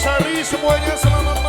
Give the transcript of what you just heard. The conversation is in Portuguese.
Richard Lixo, Moerense lá